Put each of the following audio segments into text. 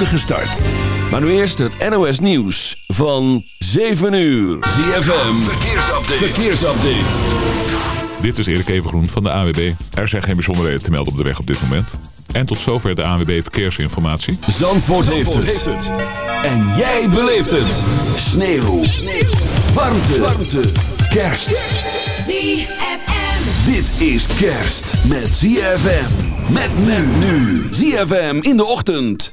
start. Maar nu eerst het NOS Nieuws van 7 uur. ZFM, verkeersupdate. verkeersupdate. Dit is Erik Evengroen van de AWB. Er zijn geen bijzonderheden te melden op de weg op dit moment. En tot zover de ANWB Verkeersinformatie. Zandvoort, heeft, het. En jij beleeft het. Sneeuw. Warmte. Warmte. Kerst. ZFM. Dit is kerst met ZFM. Met men nu. ZFM in de ochtend.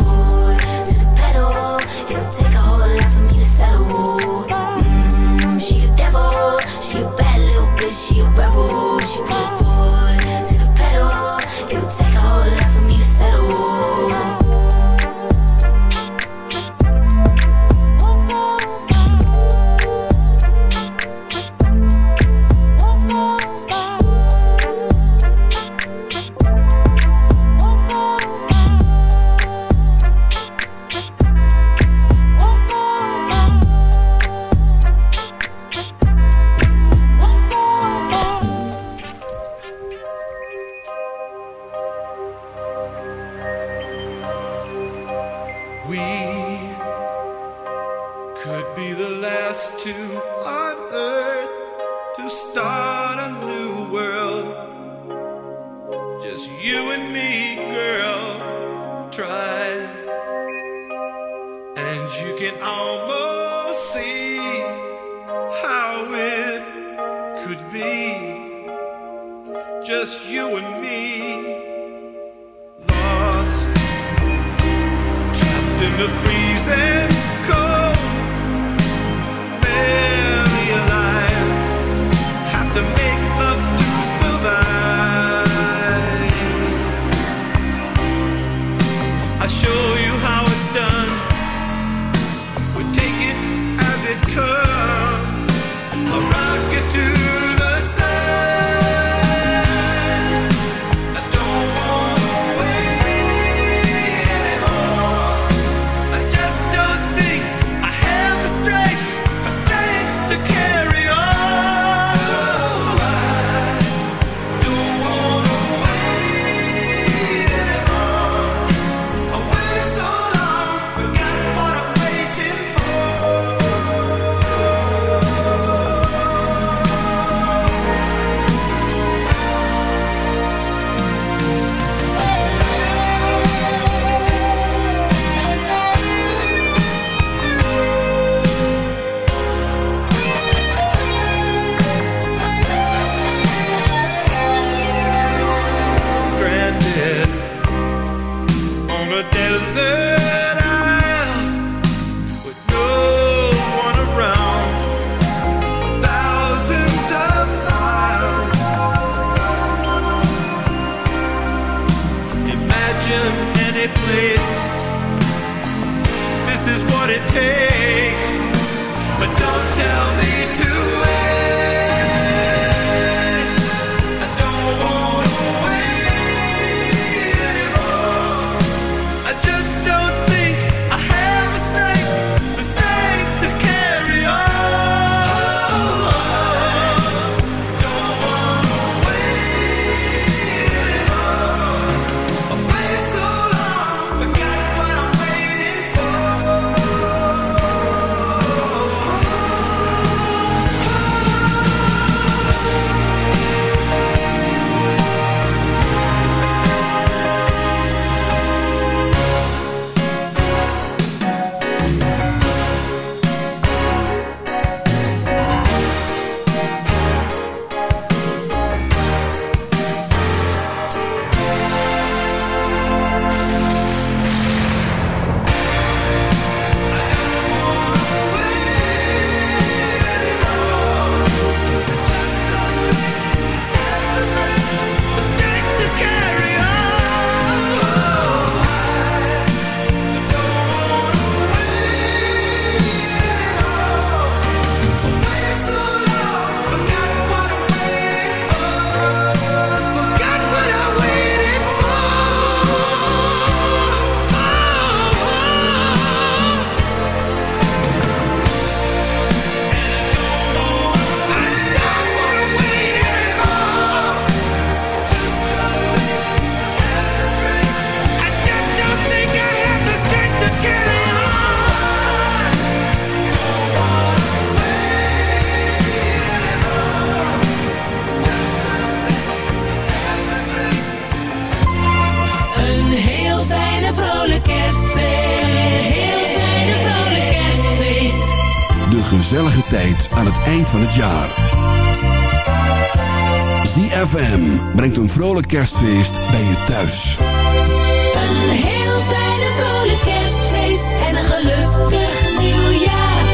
vrolijk kerstfeest bij je thuis. Een heel fijne vrolijk kerstfeest. En een gelukkig nieuwjaar.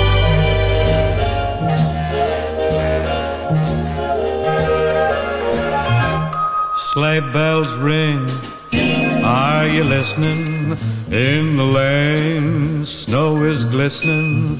Sleigh bells ring. Are you listening? In the lane, snow is glistening.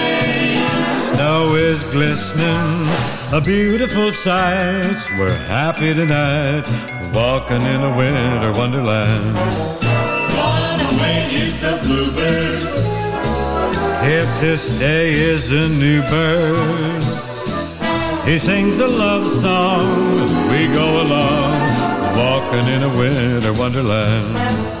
Snow is glistening, a beautiful sight. We're happy tonight, walking in a winter wonderland. Gone away is the bluebird. Here to stay is a new bird. He sings a love song as we go along, walking in a winter wonderland.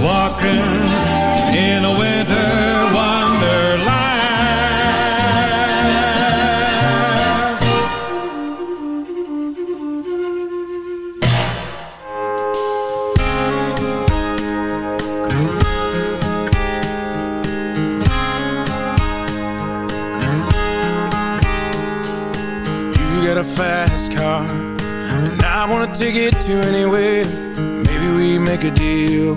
Walking in a winter wonderland. You got a fast car, and I wanna take it to anywhere. Maybe we make a deal.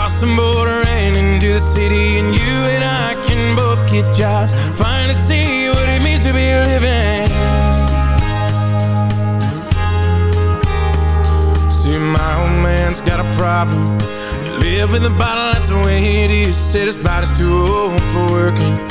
the border and into the city. And you and I can both get jobs. Finally see what it means to be living. See, my old man's got a problem. You live with a bottle, that's the way it is. Said his body's too old for working.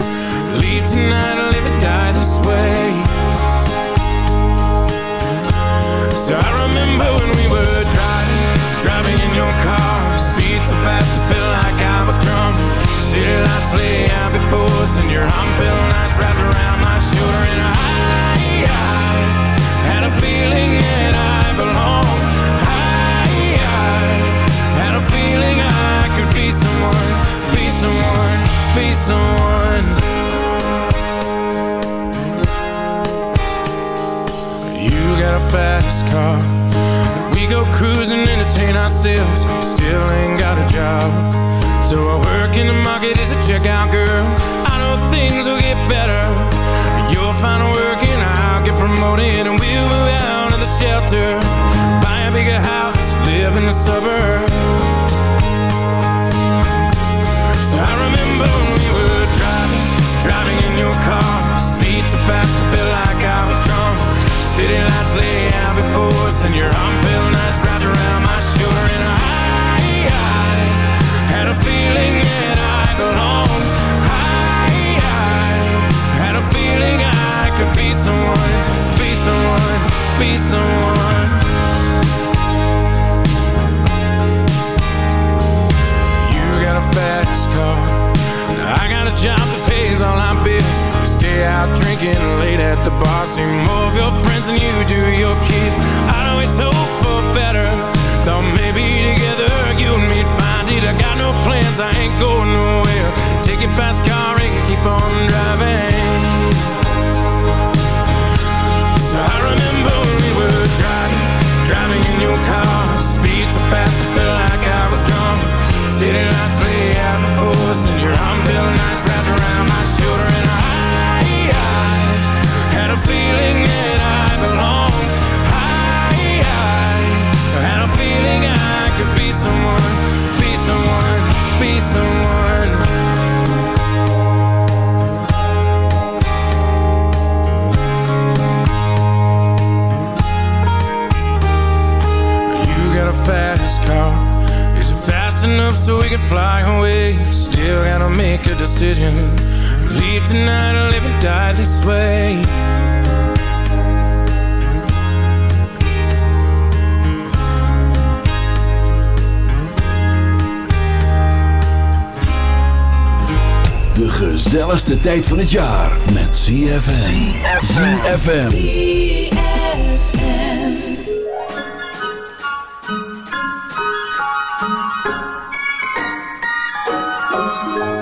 City lights make a decision. Leave tonight or live and die this way. De gezelligste tijd van het jaar met ZFM. ZFM.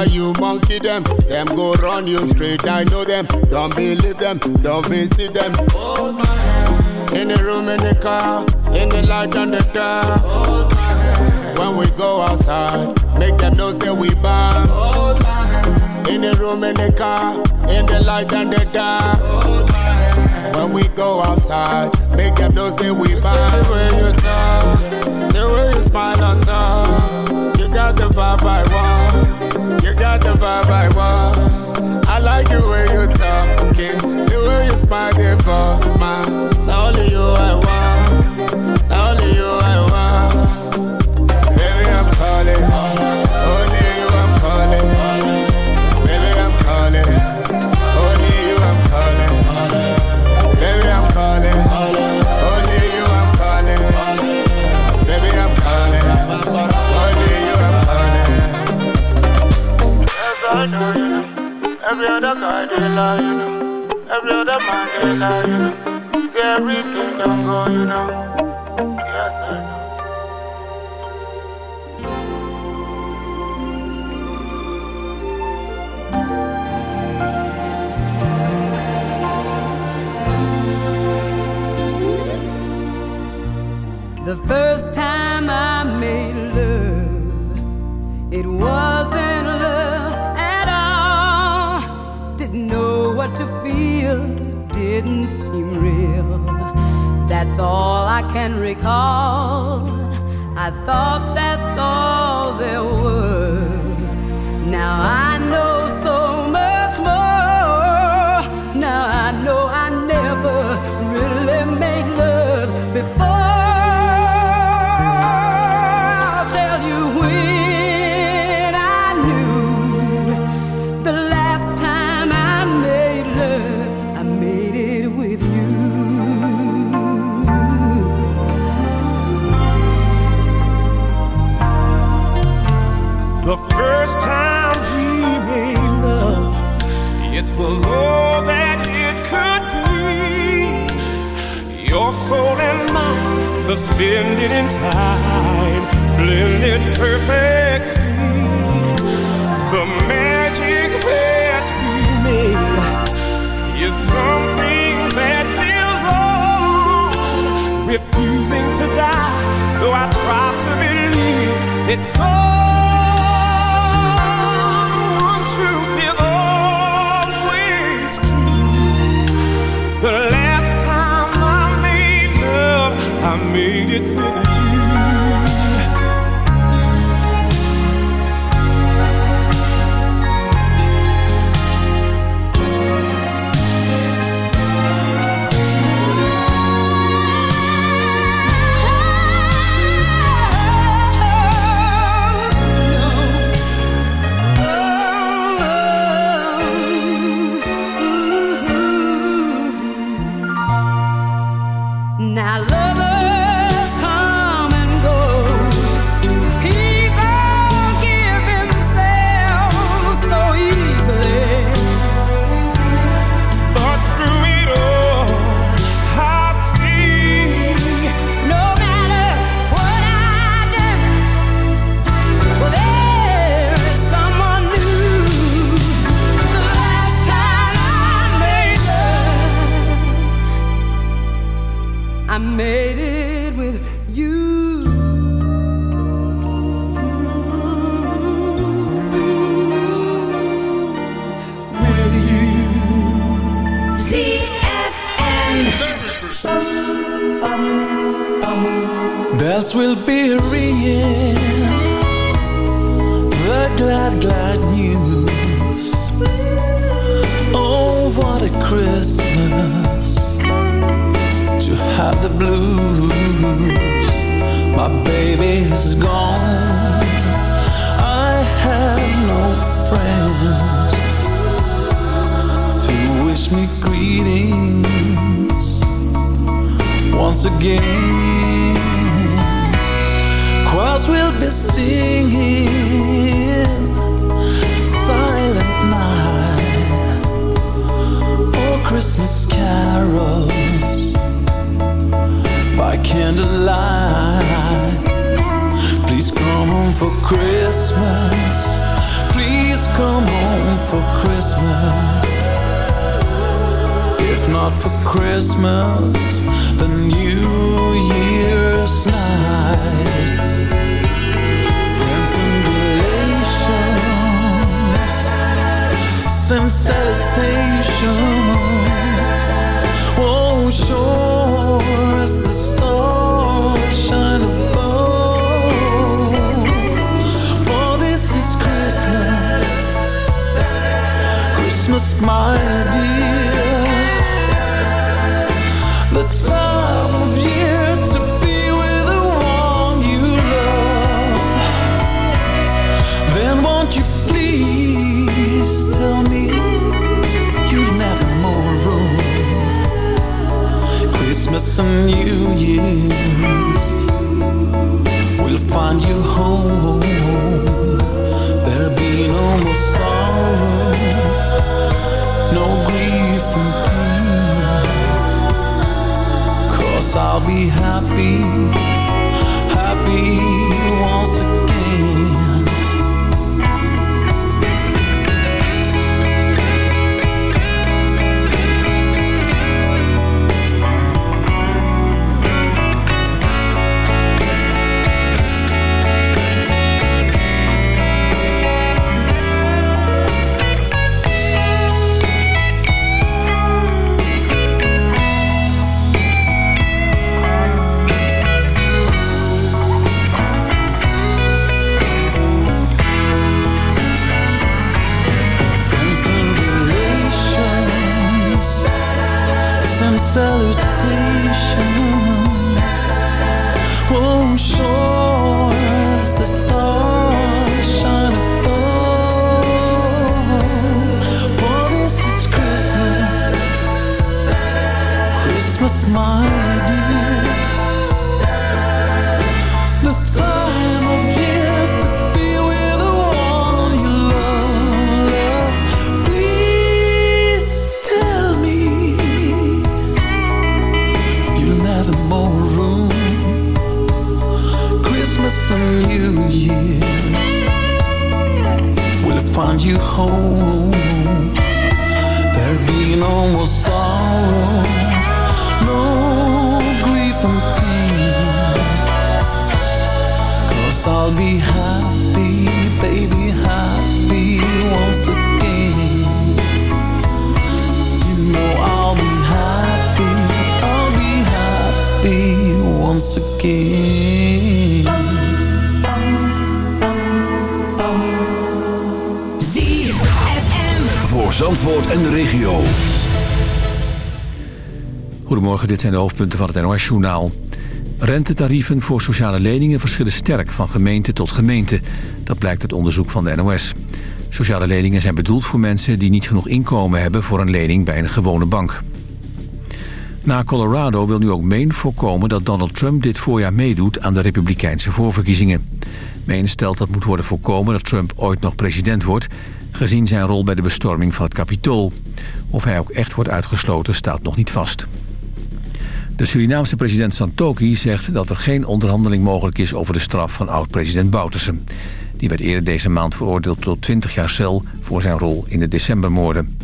Over you, monkey them. Them go run you straight. I know them. Don't believe them. Don't visit them. Hold my hand. In the room, in the car, in the light on the dark. Hold my hand. When we go outside, make them know say we bomb. Hold my hand. In the room, in the car, in the light and the dark. Hold my hand. When we go outside, make them know say we bomb. The way you talk, the way you smile on top, you got the vibe I want. Vibe I want. I like the way you talking, the way you smile, the boss smile. Other guy they lie, you know. Every other man they lie, you know. See go, you know. The first time I made love, didn't seem real. That's all I can recall. I thought that's suspended in time, blended perfectly. The magic that we made is something that lives on, refusing to die. Though I try to believe it's gone. made it you. the New Year's night. Relations. Oh, sure as the stars shine above. This is Christmas, Christmas, be my dit zijn de hoofdpunten van het NOS-journaal. Rentetarieven voor sociale leningen verschillen sterk van gemeente tot gemeente. Dat blijkt uit onderzoek van de NOS. Sociale leningen zijn bedoeld voor mensen die niet genoeg inkomen hebben... voor een lening bij een gewone bank. Na Colorado wil nu ook Maine voorkomen dat Donald Trump dit voorjaar meedoet aan de republikeinse voorverkiezingen. Maine stelt dat moet worden voorkomen dat Trump ooit nog president wordt, gezien zijn rol bij de bestorming van het Capitool. Of hij ook echt wordt uitgesloten staat nog niet vast. De Surinaamse president Santoki zegt dat er geen onderhandeling mogelijk is over de straf van oud-president Bouterse. Die werd eerder deze maand veroordeeld tot 20 jaar cel voor zijn rol in de decembermoorden.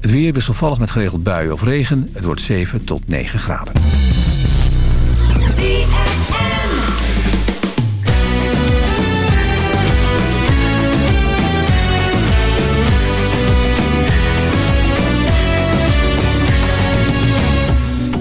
Het weer wisselvallig met geregeld buien of regen. Het wordt 7 tot 9 graden.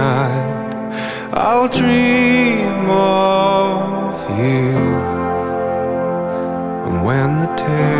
tonight, I'll dream of you. And when the tears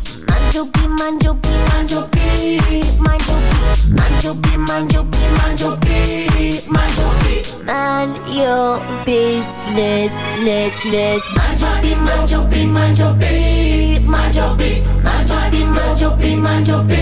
Beat, mind your beat, mind your beat, mind your business, ness, ness. Mind your beat, mind your beat, mind your beat, mind your beat. Mind your beat, mind your beat,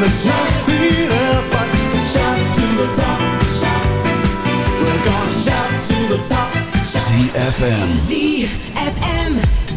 the shout leaders, but to shout to the top, shout. We're gonna shout to the top. ZFM. ZFM.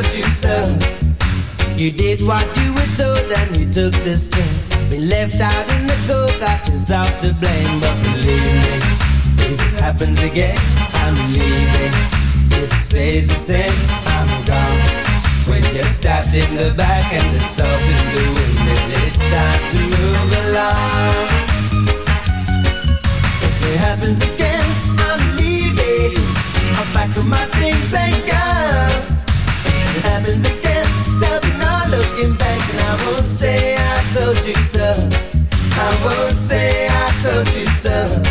You so. You did what you were told and you took the string. Been left out in the cold, got yourself to blame. But believe me, if it happens again, I'm leaving. If it stays the same, I'm gone. When you're stabbed in the back and the salt in the wind, then it's time to move along. If it happens again, I'm leaving. I'll pack my things and go. Happens again, looking back, and I won't say I told you so. I won't say I told you so.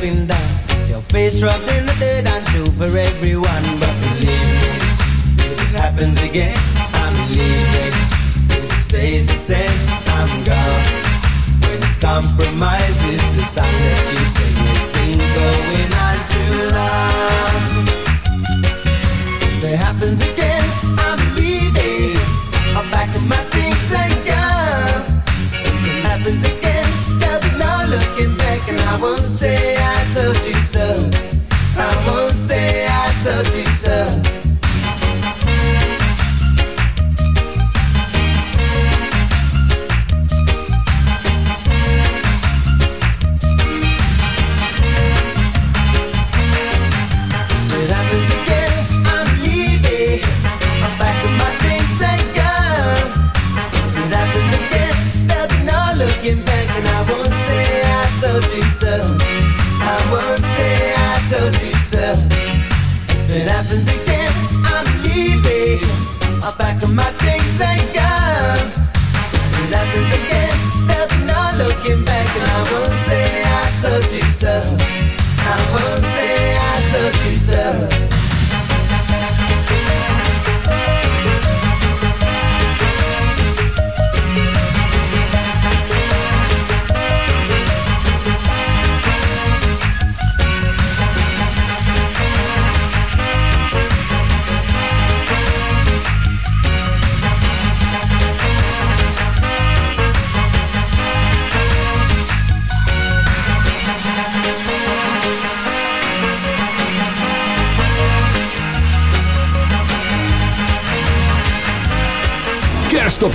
Been done. Your face rubbed in the dirt and true for everyone. But happens again, I'm leaving. If it stays the same, I'm gone. When compromise is the song that you sing, it's been going on too long. Told. I won't say I told you so. If it happens again,